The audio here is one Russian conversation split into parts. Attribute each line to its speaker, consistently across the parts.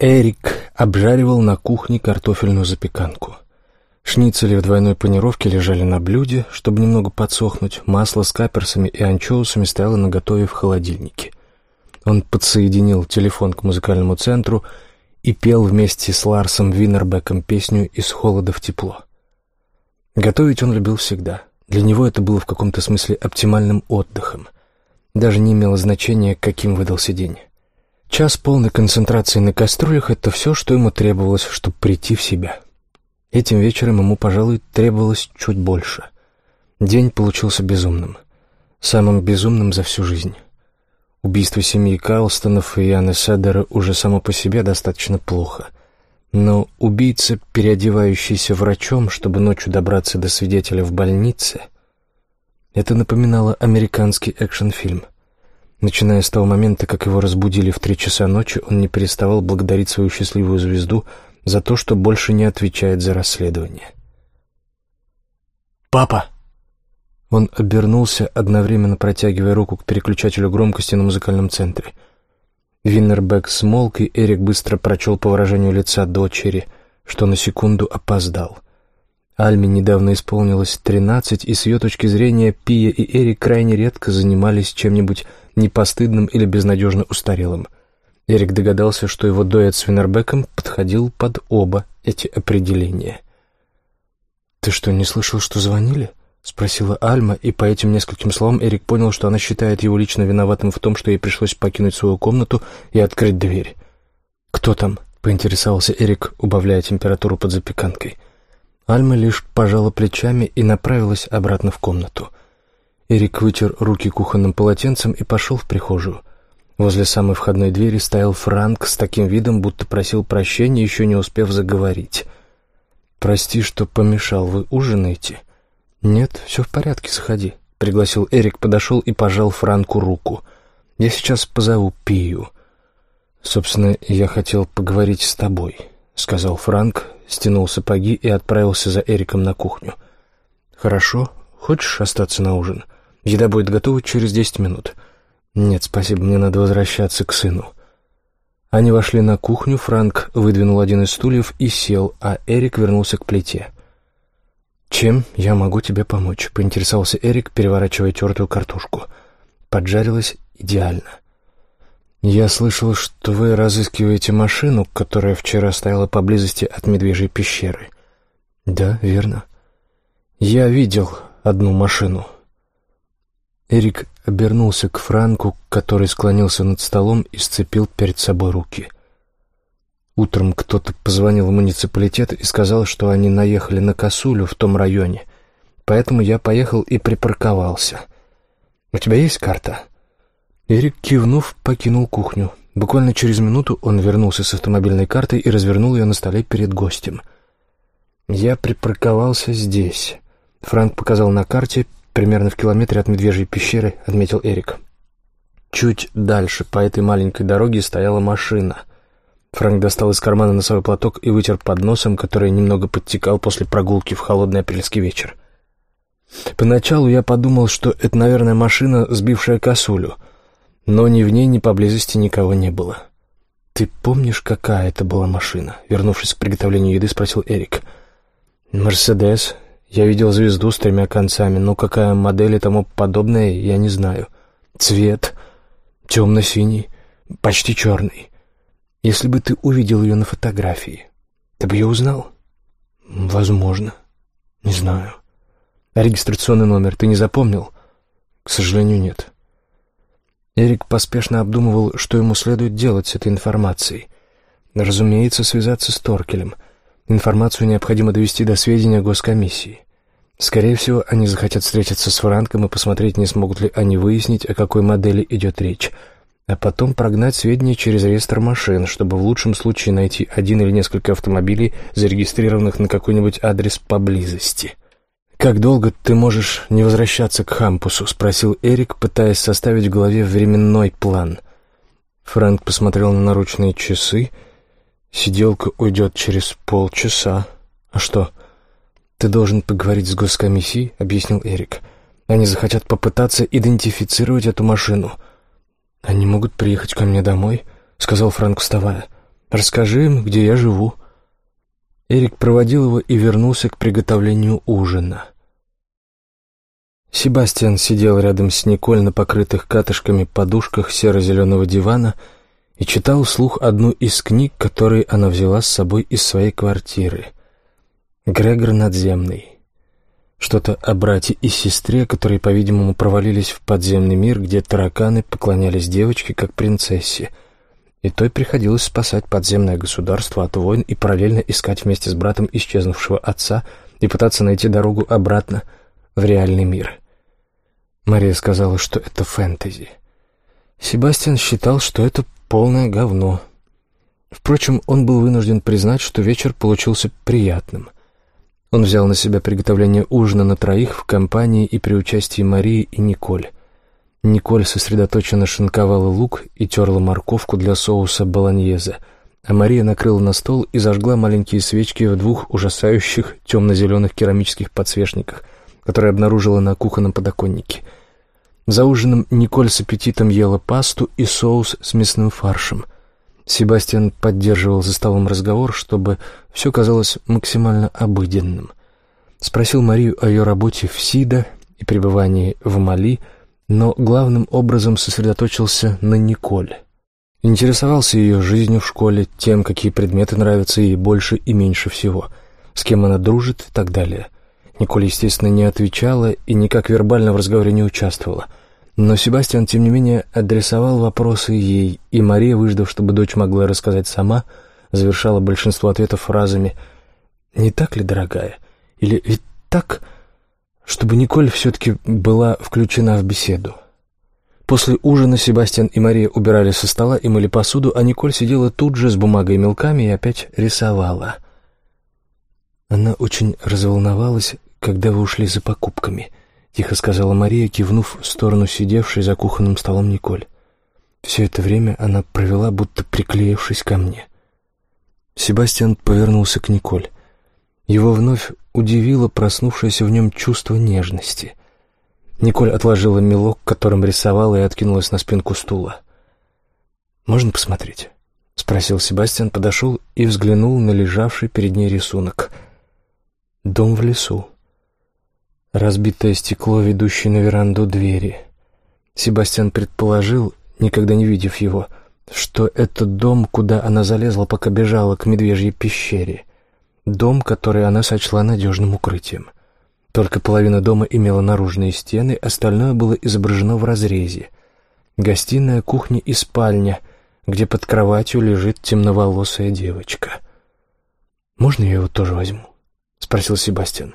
Speaker 1: Эрик обжаривал на кухне картофельную запеканку. Шницели в двойной панировке лежали на блюде, чтобы немного подсохнуть. Масло с каперсами и анчоусами стояло наготове в холодильнике. Он подсоединил телефон к музыкальному центру и пел вместе с Ларсом Виннербеком песню «Из холода в тепло». Готовить он любил всегда. Для него это было в каком-то смысле оптимальным отдыхом. Даже не имело значения, каким выдался день. Час полной концентрации на кастрюлях — это все, что ему требовалось, чтобы прийти в себя. Этим вечером ему, пожалуй, требовалось чуть больше. День получился безумным. Самым безумным за всю жизнь. Убийство семьи Карлстонов и Яны Седера уже само по себе достаточно плохо. Но убийца, переодевающийся врачом, чтобы ночью добраться до свидетеля в больнице, это напоминало американский экшн-фильм. Начиная с того момента, как его разбудили в три часа ночи, он не переставал благодарить свою счастливую звезду за то, что больше не отвечает за расследование. «Папа!» Он обернулся, одновременно протягивая руку к переключателю громкости на музыкальном центре. Виннербек смолк, и Эрик быстро прочел по выражению лица дочери, что на секунду опоздал. Альме недавно исполнилось тринадцать, и с ее точки зрения Пия и Эрик крайне редко занимались чем-нибудь непостыдным или безнадежно устарелым — Эрик догадался, что его дуэт с Винербеком подходил под оба эти определения. «Ты что, не слышал, что звонили?» — спросила Альма, и по этим нескольким словам Эрик понял, что она считает его лично виноватым в том, что ей пришлось покинуть свою комнату и открыть дверь. «Кто там?» — поинтересовался Эрик, убавляя температуру под запеканкой. Альма лишь пожала плечами и направилась обратно в комнату. Эрик вытер руки кухонным полотенцем и пошел в прихожую — Возле самой входной двери стоял Франк с таким видом, будто просил прощения, еще не успев заговорить. «Прости, что помешал. Вы ужинаете?» «Нет, все в порядке, заходи», — пригласил Эрик, подошел и пожал Франку руку. «Я сейчас позову Пию». «Собственно, я хотел поговорить с тобой», — сказал Франк, стянул сапоги и отправился за Эриком на кухню. «Хорошо. Хочешь остаться на ужин? Еда будет готова через десять минут». «Нет, спасибо, мне надо возвращаться к сыну». Они вошли на кухню, Франк выдвинул один из стульев и сел, а Эрик вернулся к плите. «Чем я могу тебе помочь?» — поинтересовался Эрик, переворачивая тертую картошку. Поджарилась идеально. «Я слышал, что вы разыскиваете машину, которая вчера стояла поблизости от Медвежьей пещеры». «Да, верно. Я видел одну машину». Эрик обернулся к Франку, который склонился над столом и сцепил перед собой руки. Утром кто-то позвонил в муниципалитет и сказал, что они наехали на косулю в том районе, поэтому я поехал и припарковался. «У тебя есть карта?» Эрик, кивнув, покинул кухню. Буквально через минуту он вернулся с автомобильной картой и развернул ее на столе перед гостем. «Я припарковался здесь». Франк показал на карте примерно в километре от Медвежьей пещеры», — отметил Эрик. Чуть дальше по этой маленькой дороге стояла машина. Фрэнк достал из кармана носовой платок и вытер под носом, который немного подтекал после прогулки в холодный апрельский вечер. Поначалу я подумал, что это, наверное, машина, сбившая косулю, но ни в ней, ни поблизости никого не было. «Ты помнишь, какая это была машина?» Вернувшись к приготовлению еды, спросил Эрик. «Мерседес», я видел звезду с тремя концами, но какая модель и тому подобное, я не знаю. Цвет темно-синий, почти черный. Если бы ты увидел ее на фотографии, ты бы ее узнал? Возможно. Не знаю. А регистрационный номер ты не запомнил? К сожалению, нет. Эрик поспешно обдумывал, что ему следует делать с этой информацией. Разумеется, связаться с Торкелем. Информацию необходимо довести до сведения госкомиссии. Скорее всего, они захотят встретиться с Франком и посмотреть, не смогут ли они выяснить, о какой модели идет речь, а потом прогнать сведения через реестр машин, чтобы в лучшем случае найти один или несколько автомобилей, зарегистрированных на какой-нибудь адрес поблизости. «Как долго ты можешь не возвращаться к Хампусу?» — спросил Эрик, пытаясь составить в голове временной план. Фрэнк посмотрел на наручные часы. «Сиделка уйдет через полчаса. А что?» «Ты должен поговорить с госкомиссией», — объяснил Эрик. «Они захотят попытаться идентифицировать эту машину». «Они могут приехать ко мне домой», — сказал Франк, вставая. Расскажи им, где я живу». Эрик проводил его и вернулся к приготовлению ужина. Себастьян сидел рядом с Николь на покрытых катышками подушках серо-зеленого дивана и читал вслух одну из книг, которые она взяла с собой из своей квартиры. «Грегор Надземный». Что-то о брате и сестре, которые, по-видимому, провалились в подземный мир, где тараканы поклонялись девочке как принцессе, и той приходилось спасать подземное государство от войн и параллельно искать вместе с братом исчезнувшего отца и пытаться найти дорогу обратно в реальный мир. Мария сказала, что это фэнтези. Себастьян считал, что это полное говно. Впрочем, он был вынужден признать, что вечер получился приятным. Он взял на себя приготовление ужина на троих в компании и при участии Марии и Николь. Николь сосредоточенно шинковала лук и терла морковку для соуса болоньезе, а Мария накрыла на стол и зажгла маленькие свечки в двух ужасающих темно-зеленых керамических подсвечниках, которые обнаружила на кухонном подоконнике. За ужином Николь с аппетитом ела пасту и соус с мясным фаршем. Себастьян поддерживал за столом разговор, чтобы все казалось максимально обыденным. Спросил Марию о ее работе в СИДА и пребывании в Мали, но главным образом сосредоточился на Николь. Интересовался ее жизнью в школе, тем, какие предметы нравятся ей больше и меньше всего, с кем она дружит и так далее. Николь, естественно, не отвечала и никак вербально в разговоре не участвовала. Но Себастьян, тем не менее, адресовал вопросы ей, и Мария, выждав, чтобы дочь могла рассказать сама, завершала большинство ответов фразами «Не так ли, дорогая?» или «Ведь так?» чтобы Николь все-таки была включена в беседу. После ужина Себастьян и Мария убирали со стола и мыли посуду, а Николь сидела тут же с бумагой и мелками и опять рисовала. Она очень разволновалась, когда вы ушли за покупками», — тихо сказала Мария, кивнув в сторону сидевшей за кухонным столом Николь. Все это время она провела, будто приклеившись ко мне. Себастьян повернулся к Николь. Его вновь удивило проснувшееся в нем чувство нежности. Николь отложила мелок, которым рисовала, и откинулась на спинку стула. «Можно посмотреть?» — спросил Себастьян, подошел и взглянул на лежавший перед ней рисунок. «Дом в лесу», разбитое стекло, ведущее на веранду двери. Себастьян предположил, никогда не видев его, что это дом, куда она залезла, пока бежала к медвежьей пещере. Дом, который она сочла надежным укрытием. Только половина дома имела наружные стены, остальное было изображено в разрезе. Гостиная, кухня и спальня, где под кроватью лежит темноволосая девочка. «Можно я его тоже возьму?» — спросил Себастьян.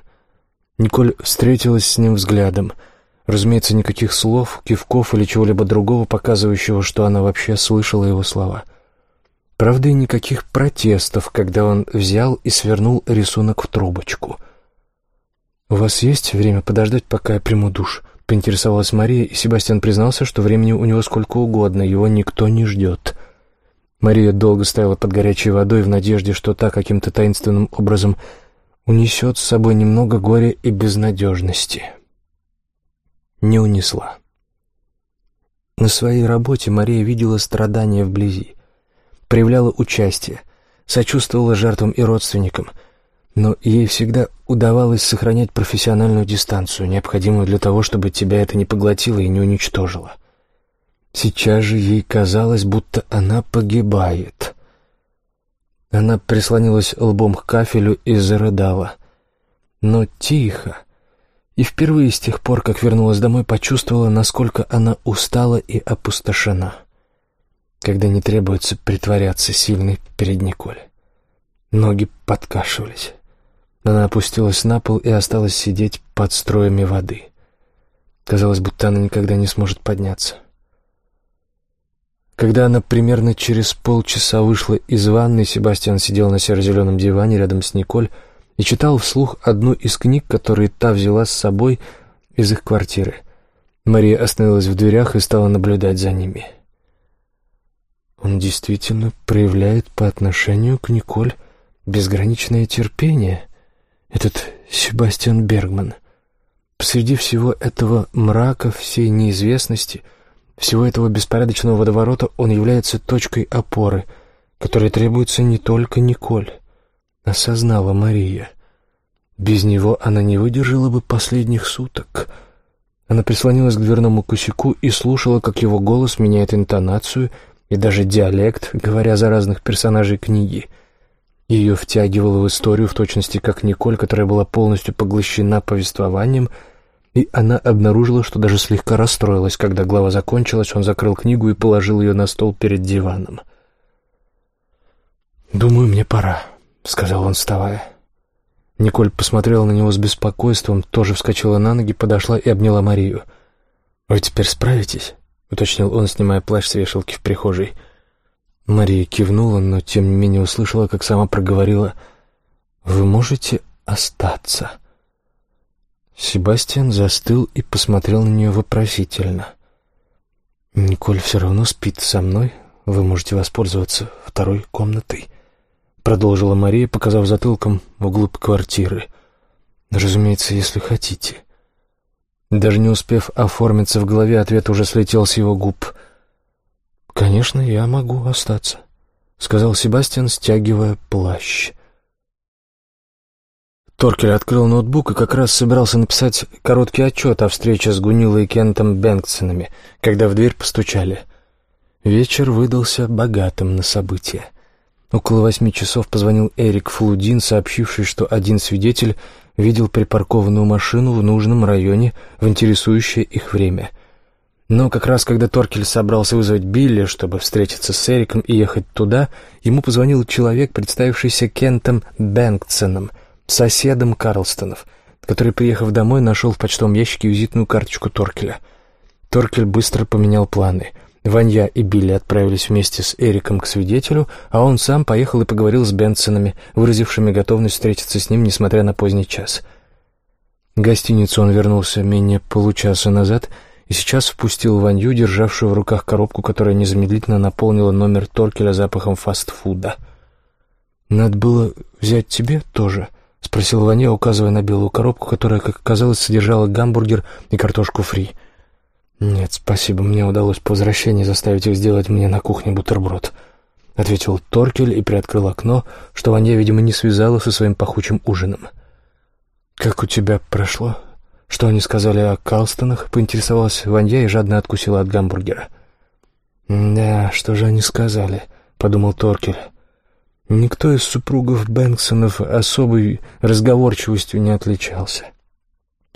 Speaker 1: Николь встретилась с ним взглядом. Разумеется, никаких слов, кивков или чего-либо другого, показывающего, что она вообще слышала его слова. Правда, и никаких протестов, когда он взял и свернул рисунок в трубочку. «У вас есть время подождать, пока я приму душ?» — поинтересовалась Мария, и Себастьян признался, что времени у него сколько угодно, его никто не ждет. Мария долго стояла под горячей водой в надежде, что та каким-то таинственным образом унесет с собой немного горя и безнадежности. Не унесла. На своей работе Мария видела страдания вблизи, проявляла участие, сочувствовала жертвам и родственникам, но ей всегда удавалось сохранять профессиональную дистанцию, необходимую для того, чтобы тебя это не поглотило и не уничтожило. Сейчас же ей казалось, будто она погибает. Она прислонилась лбом к кафелю и зарыдала. Но тихо. И впервые с тех пор, как вернулась домой, почувствовала, насколько она устала и опустошена. Когда не требуется притворяться сильной перед Николь. Ноги подкашивались. Она опустилась на пол и осталась сидеть под строями воды. Казалось, будто она никогда не сможет подняться. Когда она примерно через полчаса вышла из ванной, Себастьян сидел на серо-зеленом диване рядом с Николь и читал вслух одну из книг, которые та взяла с собой из их квартиры. Мария остановилась в дверях и стала наблюдать за ними. Он действительно проявляет по отношению к Николь безграничное терпение, этот Себастьян Бергман. Посреди всего этого мрака, всей неизвестности — всего этого беспорядочного водоворота он является точкой опоры, который требуется не только Николь, осознала Мария. Без него она не выдержала бы последних суток. Она прислонилась к дверному косяку и слушала, как его голос меняет интонацию и даже диалект, говоря за разных персонажей книги. Ее втягивало в историю в точности как Николь, которая была полностью поглощена повествованием, и она обнаружила, что даже слегка расстроилась, когда глава закончилась, он закрыл книгу и положил ее на стол перед диваном. «Думаю, мне пора», — сказал он, вставая. Николь посмотрела на него с беспокойством, тоже вскочила на ноги, подошла и обняла Марию. «Вы теперь справитесь?» — уточнил он, снимая плащ с вешалки в прихожей. Мария кивнула, но тем не менее услышала, как сама проговорила «Вы можете остаться?» Себастьян застыл и посмотрел на нее вопросительно. «Николь все равно спит со мной. Вы можете воспользоваться второй комнатой». — продолжила Мария, показав затылком вглубь квартиры. «Разумеется, если хотите». Даже не успев оформиться в голове, ответ уже слетел с его губ. «Конечно, я могу остаться», — сказал Себастьян, стягивая плащ. Торкель открыл ноутбук и как раз собирался написать короткий отчет о встрече с Гунилой и Кентом Бэнксонами, когда в дверь постучали. Вечер выдался богатым на события. Около восьми часов позвонил Эрик Флудин, сообщивший, что один свидетель видел припаркованную машину в нужном районе в интересующее их время. Но как раз когда Торкель собрался вызвать Билли, чтобы встретиться с Эриком и ехать туда, ему позвонил человек, представившийся Кентом Бэнксоном, соседом Карлстонов, который, приехав домой, нашел в почтовом ящике визитную карточку Торкеля. Торкель быстро поменял планы — Ванья и Билли отправились вместе с Эриком к свидетелю, а он сам поехал и поговорил с Бенсонами, выразившими готовность встретиться с ним, несмотря на поздний час. В гостиницу он вернулся менее получаса назад и сейчас впустил Ванью, державшую в руках коробку, которая незамедлительно наполнила номер Торкеля запахом фастфуда. «Надо было взять тебе тоже», — спросил Ваня, указывая на белую коробку, которая, как оказалось, содержала гамбургер и картошку фри — «Нет, спасибо, мне удалось по возвращении заставить их сделать мне на кухне бутерброд», — ответил Торкель и приоткрыл окно, что Ваня, видимо, не связала со своим пахучим ужином. «Как у тебя прошло? Что они сказали о Калстонах?» — поинтересовалась Ванья и жадно откусила от гамбургера. «Да, что же они сказали?» — подумал Торкель. Никто из супругов Бэнксонов особой разговорчивостью не отличался.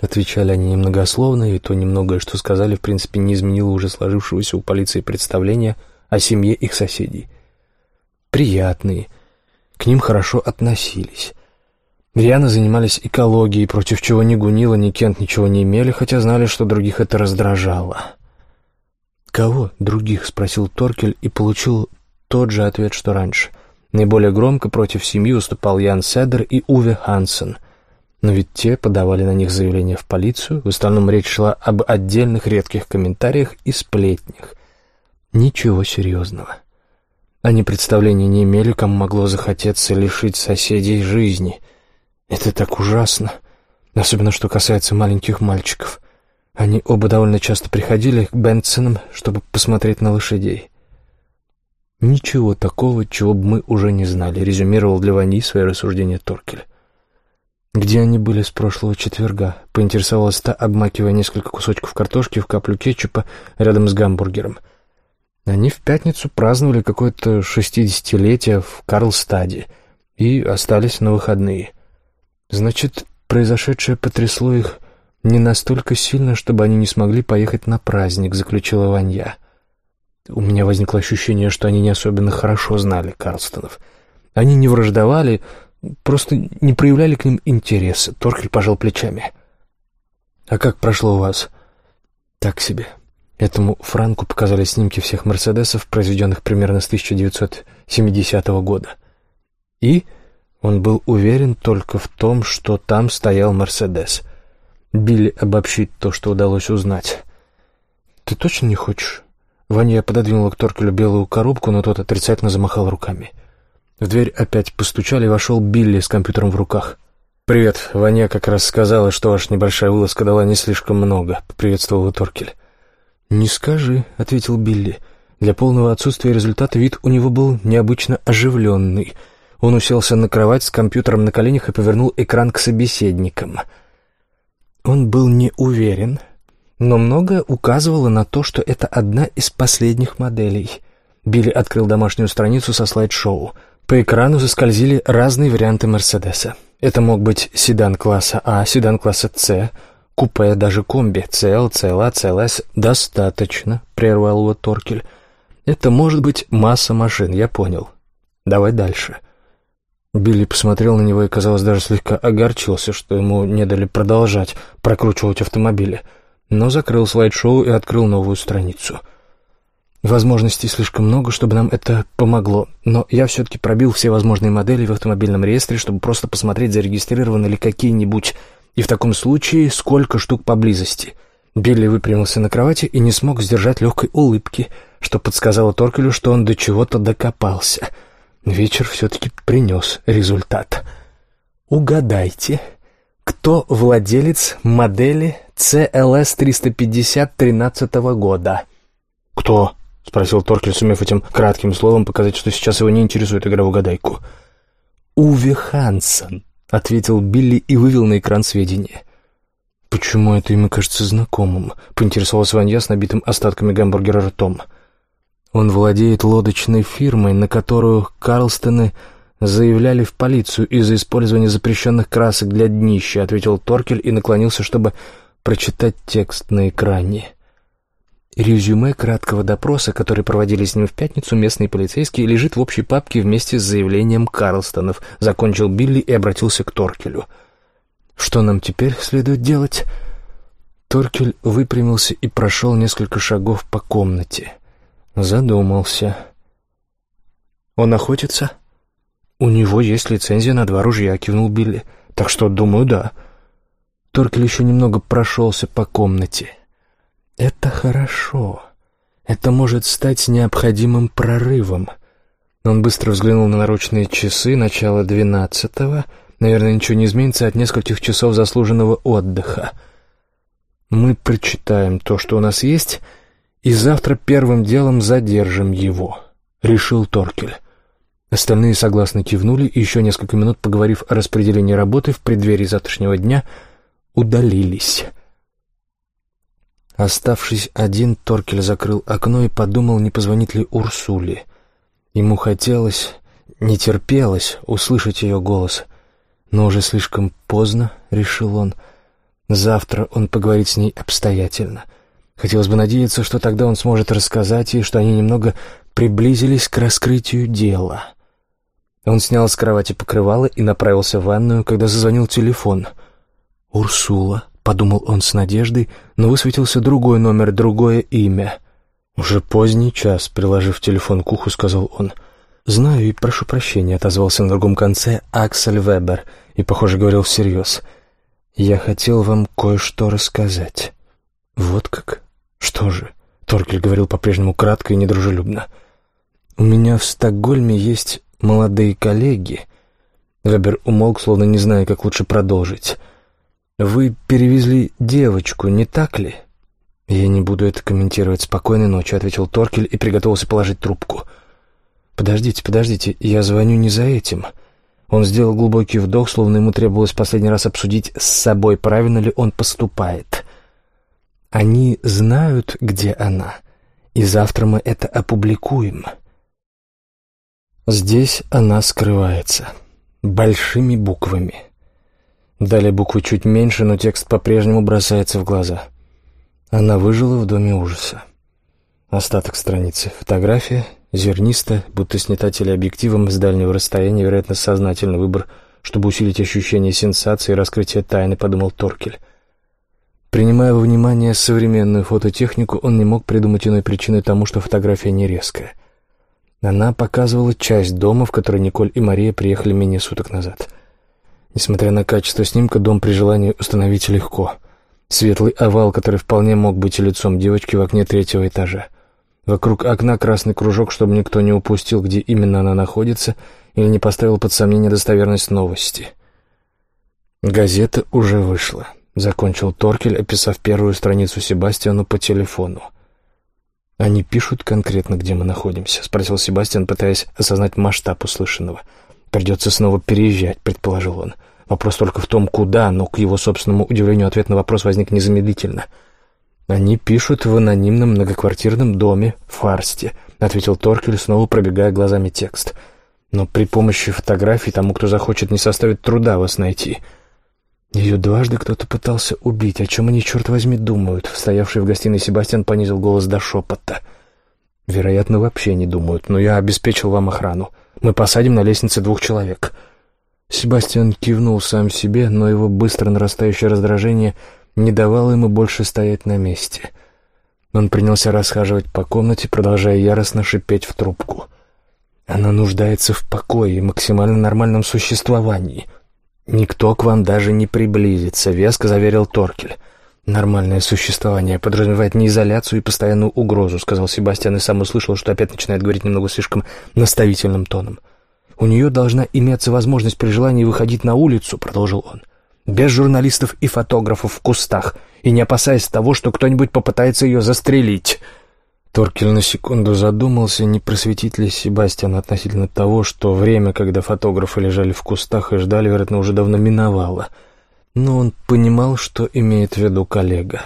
Speaker 1: Отвечали они немногословно, и то немногое, что сказали, в принципе, не изменило уже сложившегося у полиции представления о семье их соседей. Приятные, к ним хорошо относились. Рьяно занимались экологией, против чего ни Гунила, ни Кент ничего не имели, хотя знали, что других это раздражало. «Кого других?» — спросил Торкель и получил тот же ответ, что раньше. Наиболее громко против семьи уступал Ян Седер и Уве Хансен. Но ведь те подавали на них заявления в полицию, в основном речь шла об отдельных редких комментариях и сплетнях. Ничего серьезного. Они представления не имели, кому могло захотеться лишить соседей жизни. Это так ужасно, особенно что касается маленьких мальчиков. Они оба довольно часто приходили к Бенсонам, чтобы посмотреть на лошадей. «Ничего такого, чего бы мы уже не знали», — резюмировал для Вани свое рассуждение Торкель. «Где они были с прошлого четверга?» — поинтересовалась та, обмакивая несколько кусочков картошки в каплю кетчупа рядом с гамбургером. Они в пятницу праздновали какое-то шестидесятилетие в Карлстаде и остались на выходные. Значит, произошедшее потрясло их не настолько сильно, чтобы они не смогли поехать на праздник, заключила Ванья. У меня возникло ощущение, что они не особенно хорошо знали Карлстонов. Они не враждовали, просто не проявляли к ним интереса. Торкель пожал плечами. «А как прошло у вас?» «Так себе». Этому Франку показали снимки всех «Мерседесов», произведенных примерно с 1970 года. И он был уверен только в том, что там стоял «Мерседес». Билли обобщит то, что удалось узнать. «Ты точно не хочешь?» Ваня пододвинула к Торкелю белую коробку, но тот отрицательно замахал руками. — в дверь опять постучали, и вошел Билли с компьютером в руках. «Привет, Ваня как раз сказала, что ваша небольшая вылазка дала не слишком много», — приветствовал его Торкель. «Не скажи», — ответил Билли. Для полного отсутствия результата вид у него был необычно оживленный. Он уселся на кровать с компьютером на коленях и повернул экран к собеседникам. Он был не уверен, но многое указывало на то, что это одна из последних моделей. Билли открыл домашнюю страницу со слайд-шоу. По экрану заскользили разные варианты «Мерседеса». Это мог быть седан класса А, седан класса С, купе, даже комби, CL, CLA, CLS. «Достаточно», — прервал его Торкель. «Это может быть масса машин, я понял. Давай дальше». Билли посмотрел на него и, казалось, даже слегка огорчился, что ему не дали продолжать прокручивать автомобили, но закрыл слайд-шоу и открыл новую страницу — Возможностей слишком много, чтобы нам это помогло, но я все-таки пробил все возможные модели в автомобильном реестре, чтобы просто посмотреть, зарегистрированы ли какие-нибудь, и в таком случае сколько штук поблизости. Билли выпрямился на кровати и не смог сдержать легкой улыбки, что подсказало Торкелю, что он до чего-то докопался. Вечер все-таки принес результат. Угадайте, кто владелец модели CLS 350 13 года?
Speaker 2: Кто? — спросил Торкель, сумев этим кратким словом показать, что сейчас его не интересует игра в угадайку.
Speaker 1: «Уве Хансен», — ответил Билли и вывел на экран сведения.
Speaker 2: «Почему это имя кажется знакомым?» — поинтересовался Ванья с набитым остатками гамбургера ртом.
Speaker 1: «Он владеет лодочной фирмой, на которую Карлстоны заявляли в полицию из-за использования запрещенных красок для днища», — ответил Торкель и наклонился, чтобы прочитать текст на экране. Резюме краткого допроса, который проводили с ним в пятницу местные полицейские, лежит в общей папке вместе с заявлением Карлстонов. Закончил Билли и обратился к Торкелю. «Что нам теперь следует делать?» Торкель выпрямился и прошел несколько шагов по комнате. Задумался. «Он охотится?» «У него есть лицензия на два ружья», — кивнул Билли. «Так что, думаю, да». Торкель еще немного прошелся по комнате. Это хорошо. Это может стать необходимым прорывом. Он быстро взглянул на наручные часы, начало двенадцатого. Наверное, ничего не изменится от нескольких часов заслуженного отдыха. Мы прочитаем то, что у нас есть, и завтра первым делом задержим его, — решил Торкель. Остальные согласно кивнули и еще несколько минут, поговорив о распределении работы в преддверии завтрашнего дня, удалились. Оставшись один, Торкель закрыл окно и подумал, не позвонит ли Урсуле. Ему хотелось, не терпелось услышать ее голос. Но уже слишком поздно, решил он. Завтра он поговорит с ней обстоятельно. Хотелось бы надеяться, что тогда он сможет рассказать ей, что они немного приблизились к раскрытию дела. Он снял с кровати покрывало и направился в ванную, когда зазвонил телефон. «Урсула», подумал он с надеждой, но высветился другой номер, другое имя. «Уже поздний час», — приложив телефон к уху, сказал он. «Знаю и прошу прощения», — отозвался на другом конце Аксель Вебер и, похоже, говорил всерьез. «Я хотел вам кое-что рассказать». «Вот как? Что же?» — Торкель говорил по-прежнему кратко и недружелюбно. «У меня в Стокгольме есть молодые коллеги». Вебер умолк, словно не зная, как лучше продолжить. «Вы перевезли девочку, не так ли?» «Я не буду это комментировать. Спокойной ночи», — ответил Торкель и приготовился положить трубку. «Подождите, подождите, я звоню не за этим». Он сделал глубокий вдох, словно ему требовалось последний раз обсудить с собой, правильно ли он поступает. «Они знают, где она, и завтра мы это опубликуем». Здесь она скрывается. Большими буквами. Далее буквы чуть меньше, но текст по-прежнему бросается в глаза. Она выжила в доме ужаса. Остаток страницы. Фотография, зернистая, будто снята телеобъективом с дальнего расстояния, вероятно, сознательный выбор, чтобы усилить ощущение сенсации и раскрытия тайны, подумал Торкель. Принимая во внимание современную фототехнику, он не мог придумать иной причины тому, что фотография не резкая. Она показывала часть дома, в который Николь и Мария приехали менее суток назад — Несмотря на качество снимка, дом при желании установить легко. Светлый овал, который вполне мог быть лицом девочки в окне третьего этажа. Вокруг окна красный кружок, чтобы никто не упустил, где именно она находится, или не поставил под сомнение достоверность новости. Газета уже вышла. Закончил Торкель, описав первую страницу Себастьяну по телефону. «Они пишут конкретно, где мы находимся?» — спросил Себастьян, пытаясь осознать масштаб услышанного. «Придется снова переезжать», — предположил он. Вопрос только в том, куда, но, к его собственному удивлению, ответ на вопрос возник незамедлительно. «Они пишут в анонимном многоквартирном доме в Фарсте», — ответил Торкель, снова пробегая глазами текст. «Но при помощи фотографий тому, кто захочет, не составит труда вас найти». Ее дважды кто-то пытался убить. О чем они, черт возьми, думают? Стоявший в гостиной Себастьян понизил голос до шепота. «Вероятно, вообще не думают, но я обеспечил вам охрану. Мы посадим на лестнице двух человек». Себастьян кивнул сам себе, но его быстро нарастающее раздражение не давало ему больше стоять на месте. Он принялся расхаживать по комнате, продолжая яростно шипеть в трубку. «Она нуждается в покое и максимально нормальном существовании». «Никто к вам даже не приблизится», — веско заверил Торкель. «Нормальное существование подразумевает не изоляцию и постоянную угрозу», — сказал Себастьян и сам услышал, что опять начинает говорить немного слишком наставительным тоном. «У нее должна иметься возможность при желании выходить на улицу», — продолжил он, «без журналистов и фотографов в кустах и не опасаясь того, что кто-нибудь попытается ее застрелить». Торкель на секунду задумался, не просветить ли Себастьян относительно того, что время, когда фотографы лежали в кустах и ждали, вероятно, уже давно миновало. Но он понимал, что имеет в виду коллега.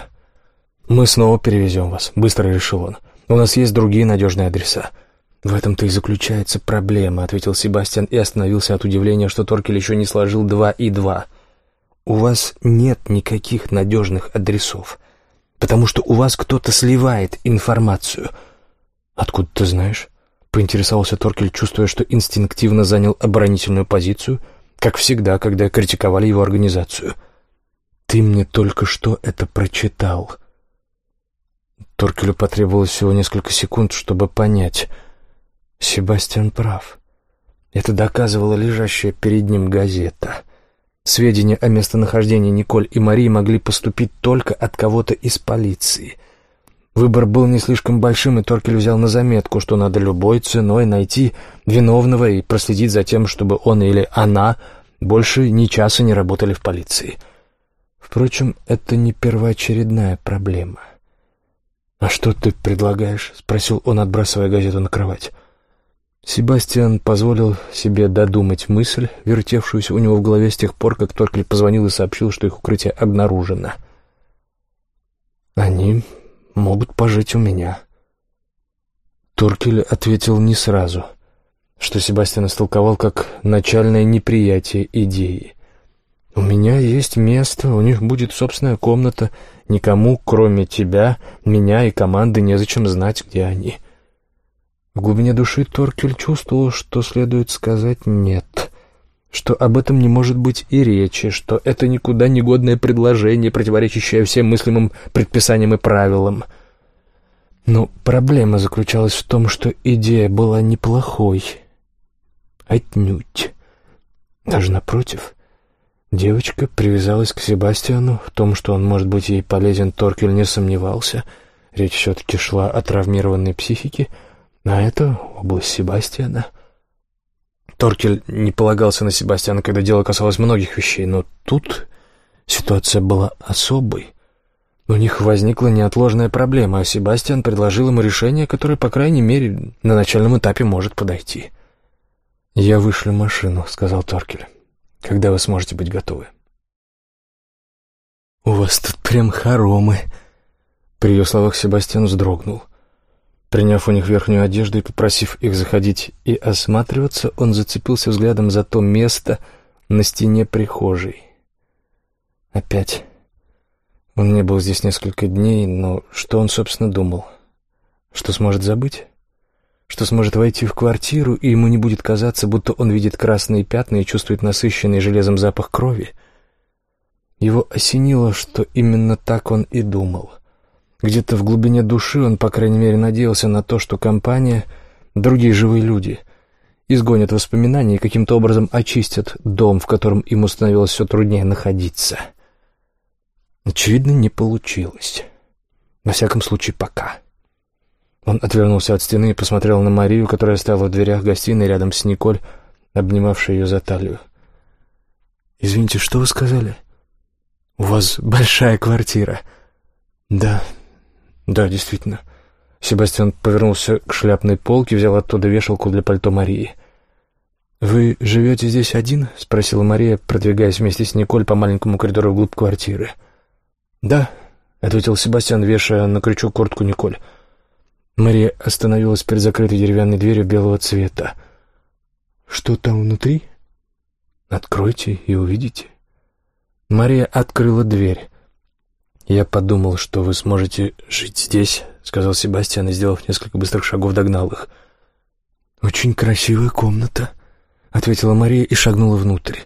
Speaker 1: «Мы снова перевезем вас», — быстро решил он. «У нас есть другие надежные адреса». «В этом-то и заключается проблема», — ответил Себастьян и остановился от удивления, что Торкель еще не сложил два и два. «У вас нет никаких надежных адресов» потому что у вас кто-то сливает информацию». «Откуда ты знаешь?» — поинтересовался Торкель, чувствуя, что инстинктивно занял оборонительную позицию, как всегда, когда критиковали его организацию. «Ты мне только что это прочитал». Торкелю потребовалось всего несколько секунд, чтобы понять. Себастьян прав. Это доказывала лежащая перед ним газета. Сведения о местонахождении Николь и Марии могли поступить только от кого-то из полиции. Выбор был не слишком большим, и Торкель взял на заметку, что надо любой ценой найти виновного и проследить за тем, чтобы он или она больше ни часа не работали в полиции. Впрочем, это не первоочередная проблема. «А что ты предлагаешь?» — спросил он, отбрасывая газету на кровать. Себастьян позволил себе додумать мысль, вертевшуюся у него в голове с тех пор, как Торкель позвонил и сообщил, что их укрытие обнаружено. «Они могут пожить у меня». Торкель ответил не сразу, что Себастьян истолковал как начальное неприятие идеи. «У меня есть место, у них будет собственная комната. Никому, кроме тебя, меня и команды, незачем знать, где они». В глубине души Торкель чувствовал, что следует сказать «нет», что об этом не может быть и речи, что это никуда не годное предложение, противоречащее всем мыслимым предписаниям и правилам. Но проблема заключалась в том, что идея была неплохой. Отнюдь. Даже напротив. Девочка привязалась к Себастьяну. В том, что он может быть ей полезен, Торкель не сомневался. Речь все-таки шла о травмированной психике — а это область Себастьяна. Торкель не полагался на Себастьяна, когда дело касалось многих вещей, но тут ситуация была особой. У них возникла неотложная проблема, а Себастьян предложил ему решение, которое, по крайней мере, на начальном этапе может подойти. «Я вышлю машину», — сказал Торкель. «Когда вы сможете быть готовы?» «У вас тут прям хоромы», — при ее словах Себастьян вздрогнул. Приняв у них верхнюю одежду и попросив их заходить и осматриваться, он зацепился взглядом за то место на стене прихожей. Опять. Он не был здесь несколько дней, но что он, собственно, думал? Что сможет забыть? Что сможет войти в квартиру, и ему не будет казаться, будто он видит красные пятна и чувствует насыщенный железом запах крови? Его осенило, что именно так он и думал. Где-то в глубине души он, по крайней мере, надеялся на то, что компания, другие живые люди, изгонят воспоминания и каким-то образом очистят дом, в котором ему становилось все труднее находиться. Очевидно, не получилось. Во всяком случае, пока. Он отвернулся от стены и посмотрел на Марию, которая стояла в дверях гостиной рядом с Николь, обнимавшей ее за талию. «Извините, что вы сказали?» «У вас большая квартира». «Да, «Да, действительно. Себастьян повернулся к шляпной полке, взял оттуда вешалку для пальто Марии. «Вы живете здесь один?» — спросила Мария, продвигаясь вместе с Николь по маленькому коридору вглубь квартиры. «Да», — ответил Себастьян, вешая на крючок куртку Николь. Мария остановилась перед закрытой деревянной дверью белого цвета. «Что там внутри?» «Откройте и увидите». Мария открыла дверь. «Я подумал, что вы сможете жить здесь», — сказал Себастьян и, сделав несколько быстрых шагов, догнал их. «Очень красивая комната», — ответила Мария и шагнула внутрь.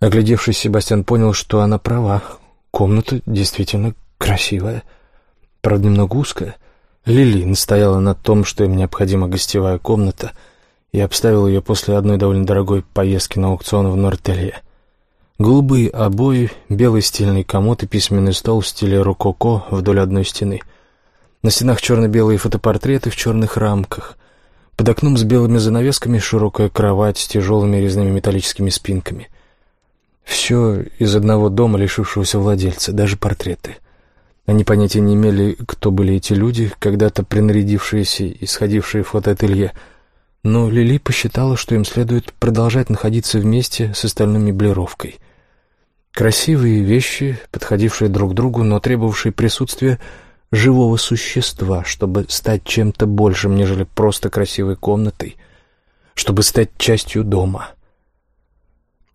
Speaker 1: Оглядевшись, Себастьян понял, что она права. Комната действительно красивая. Правда, немного узкая. Лили настояла на том, что им необходима гостевая комната, и обставил ее после одной довольно дорогой поездки на аукцион в Нортелье. Голубые обои, белый стильный комод и письменный стол в стиле рококо вдоль одной стены. На стенах черно-белые фотопортреты в черных рамках. Под окном с белыми занавесками широкая кровать с тяжелыми резными металлическими спинками. Все из одного дома, лишившегося владельца, даже портреты. Они понятия не имели, кто были эти люди, когда-то принарядившиеся и сходившие в фотоателье, но Лили посчитала, что им следует продолжать находиться вместе с остальной меблировкой. Красивые вещи, подходившие друг другу, но требовавшие присутствия живого существа, чтобы стать чем-то большим, нежели просто красивой комнатой, чтобы стать частью дома.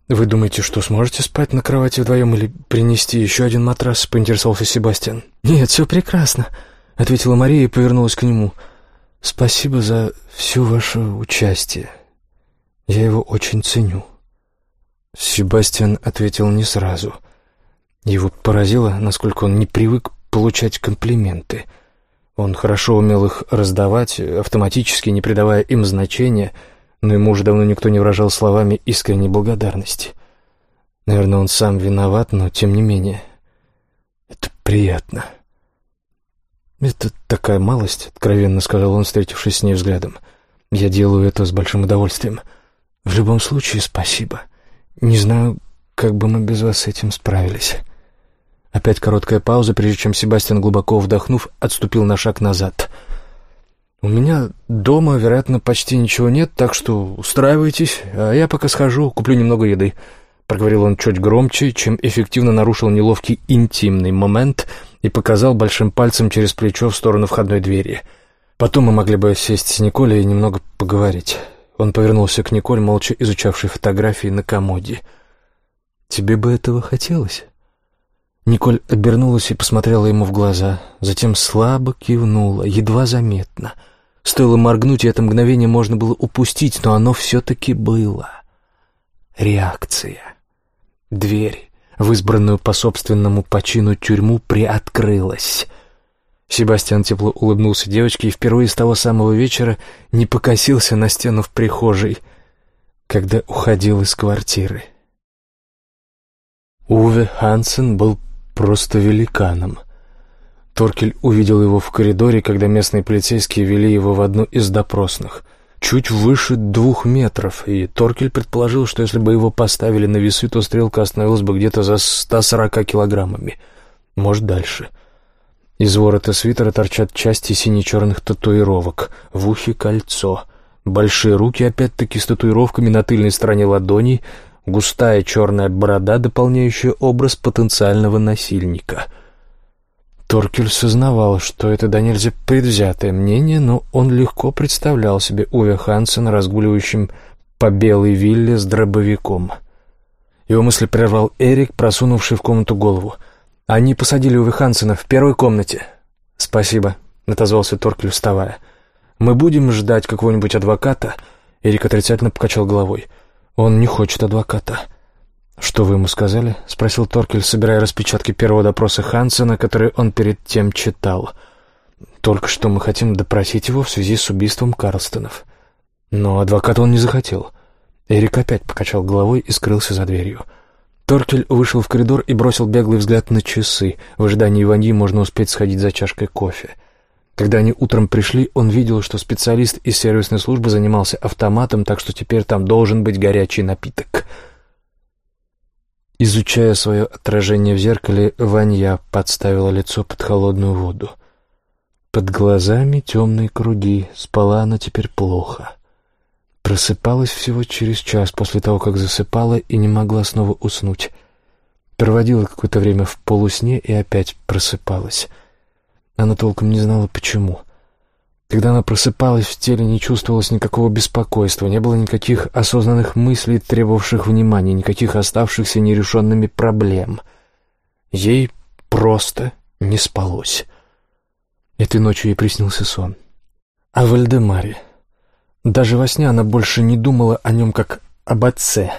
Speaker 1: «Вы думаете, что сможете спать на кровати вдвоем или принести еще один матрас?» — поинтересовался Себастьян. «Нет, все прекрасно», — ответила Мария и повернулась к нему. «Спасибо за все ваше участие. Я его очень ценю». Себастьян ответил не сразу. Его поразило, насколько он не привык получать комплименты. Он хорошо умел их раздавать, автоматически не придавая им значения, но ему уже давно никто не выражал словами искренней благодарности. Наверное, он сам виноват, но тем не менее. Это приятно. «Это такая малость», — откровенно сказал он, встретившись с ней взглядом. «Я делаю это с большим удовольствием. В любом случае, спасибо. Не знаю, как бы мы без вас с этим справились». Опять короткая пауза, прежде чем Себастьян, глубоко вдохнув, отступил на шаг назад. «У меня дома, вероятно, почти ничего нет, так что устраивайтесь, а я пока схожу, куплю немного еды», — проговорил он чуть громче, чем эффективно нарушил неловкий интимный момент и показал большим пальцем через плечо в сторону входной двери. «Потом мы могли бы сесть с Николей и немного поговорить». Он повернулся к Николь, молча изучавшей фотографии на комоде. «Тебе бы этого хотелось?» Николь обернулась и посмотрела ему в глаза, затем слабо кивнула, едва заметно. Стоило моргнуть, и это мгновение можно было упустить, но оно все-таки было. Реакция. Дверь, в избранную по собственному почину тюрьму, приоткрылась. Себастьян тепло улыбнулся девочке и впервые с того самого вечера не покосился на стену в прихожей, когда уходил из квартиры. Уве Хансен был просто великаном. Торкель увидел его в коридоре, когда местные полицейские вели его в одну из допросных. Чуть выше двух метров, и Торкель предположил, что если бы его поставили на весы, то стрелка остановилась бы где-то за 140 килограммами. Может, дальше. Из ворота свитера торчат части сине-черных татуировок, в ухе кольцо. Большие руки, опять-таки, с татуировками на тыльной стороне ладоней — густая черная борода, дополняющая образ потенциального насильника. Торкель сознавал, что это до нельзя предвзятое мнение, но он легко представлял себе Уве Хансена, разгуливающим по белой вилле с дробовиком. Его мысли прервал Эрик, просунувший в комнату голову. «Они посадили Уве Хансена в первой комнате». «Спасибо», — отозвался Торкель, вставая. «Мы будем ждать какого-нибудь адвоката?» Эрик отрицательно покачал головой. «Он не хочет адвоката». «Что вы ему сказали?» — спросил Торкель, собирая распечатки первого допроса Хансена, который он перед тем читал. «Только что мы хотим допросить его в связи с убийством Карлстонов». Но адвоката он не захотел. Эрик опять покачал головой и скрылся за дверью. Торкель вышел в коридор и бросил беглый взгляд на часы. В ожидании Ваньи можно успеть сходить за чашкой кофе. Когда они утром пришли, он видел, что специалист из сервисной службы занимался автоматом, так что теперь там должен быть горячий напиток. Изучая свое отражение в зеркале, Ванья подставила лицо под холодную воду. Под глазами темные круги, спала она теперь плохо. Просыпалась всего через час после того, как засыпала, и не могла снова уснуть. Проводила какое-то время в полусне и опять просыпалась. Она толком не знала, почему. Когда она просыпалась, в теле не чувствовалось никакого беспокойства, не было никаких осознанных мыслей, требовавших внимания, никаких оставшихся нерешенными проблем. Ей просто не спалось. Этой ночью ей приснился сон. О Вальдемаре. Даже во сне она больше не думала о нем как об отце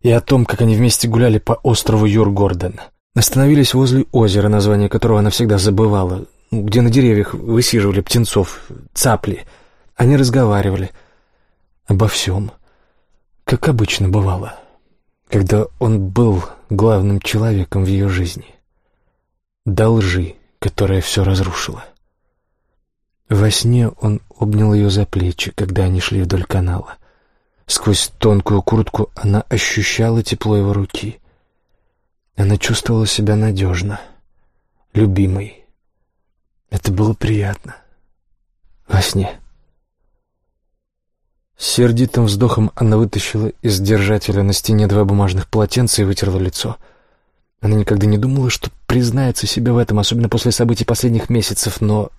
Speaker 1: и о том, как они вместе гуляли по острову Юргорден. Остановились возле озера, название которого она всегда забывала, где на деревьях высиживали птенцов, цапли. Они разговаривали обо всем, как обычно бывало, когда он был главным человеком в ее жизни. До лжи, которая все разрушила. Во сне он обнял ее за плечи, когда они шли вдоль канала. Сквозь тонкую куртку она ощущала тепло его руки. Она чувствовала себя надежно, любимой. Это было приятно. Во сне. С сердитым вздохом она вытащила из держателя на стене два бумажных полотенца и вытерла лицо. Она никогда не думала, что признается себе в этом, особенно после событий последних месяцев, но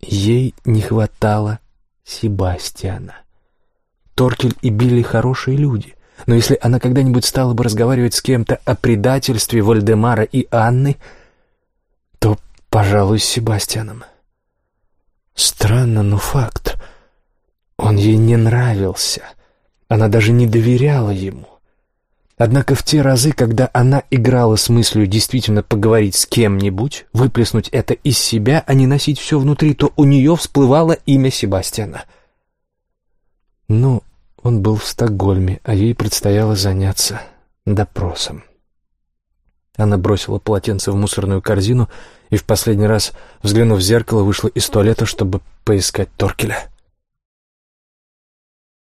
Speaker 1: ей не хватало Себастьяна. Торкель и Билли хорошие люди, но если она когда-нибудь стала бы разговаривать с кем-то о предательстве Вальдемара и Анны, то Пожалуй, с Себастьяном. Странно, но факт. Он ей не нравился. Она даже не доверяла ему. Однако в те разы, когда она играла с мыслью действительно поговорить с кем-нибудь, выплеснуть это из себя, а не носить все внутри, то у нее всплывало имя Себастьяна. Но он был в Стокгольме, а ей предстояло заняться допросом. Она бросила полотенце в мусорную корзину и в последний раз, взглянув в зеркало, вышла из туалета, чтобы поискать Торкеля.